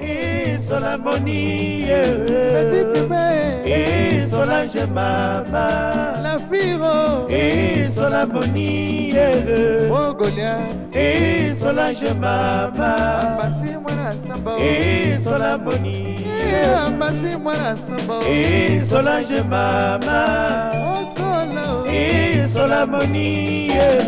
isola boni eh, eh. isola je baba la firo isola boni eh, ogolia oh, isola je baba basi mwana samba isola boni basi mwana samba isola je baba osola oh, isola boni yeah.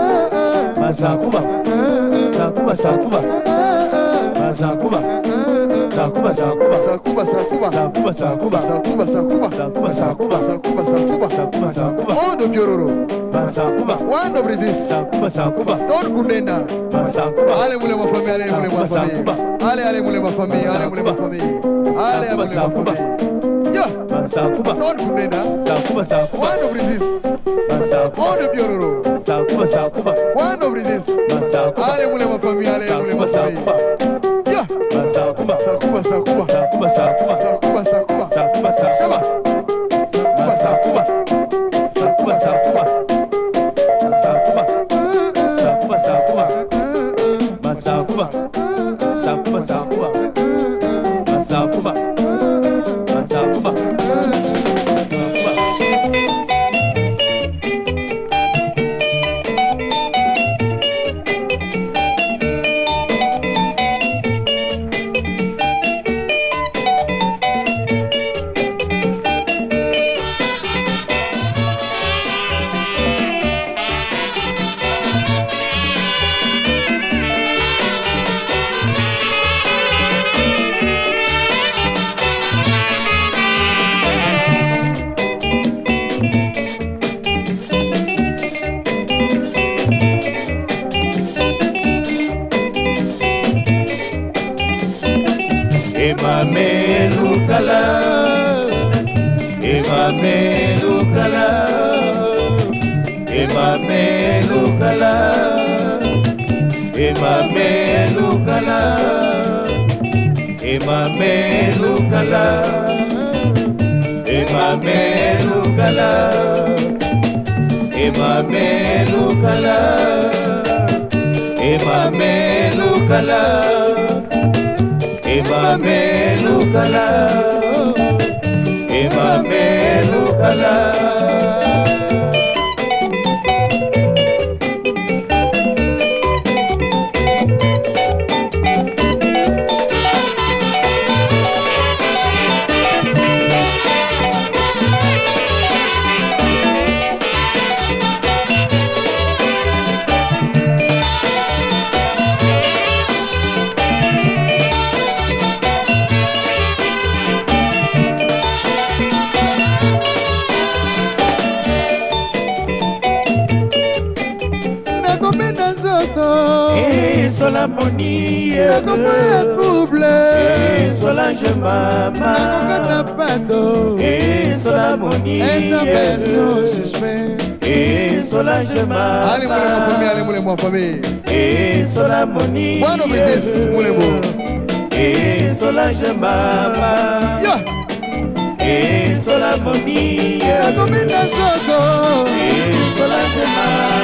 sakuba sakuba sakuba sakuba sakuba sakuba sakuba sakuba sakuba sakuba sakuba sakuba sakuba sakuba sakuba sakuba sakuba ondo byororo sakuba wando brizis sakuba sakuba don kundenda sakuba ale mule mafami ale mule mafami ale ale mule mafami ale mule mafami ale mule mafami yo sakuba don kundenda sakuba sakuba wando brizis Oh, the Biororo. One of this. Ale mule mafami, ale mule mamelukala emamelukala emamelukala emamelukala emamelukala emamelukala emamelukala emamelukala emamelukala elukala emame elukala esola moni nakoma ya trouble esola je mama nakokata pato esola moni etapeso suspect esola je mama ali mulembo wa famille ali mulembo wa famille esola moni bwana brises mulembo esola je mama yeah. esola moni nakomenda soto esola je mama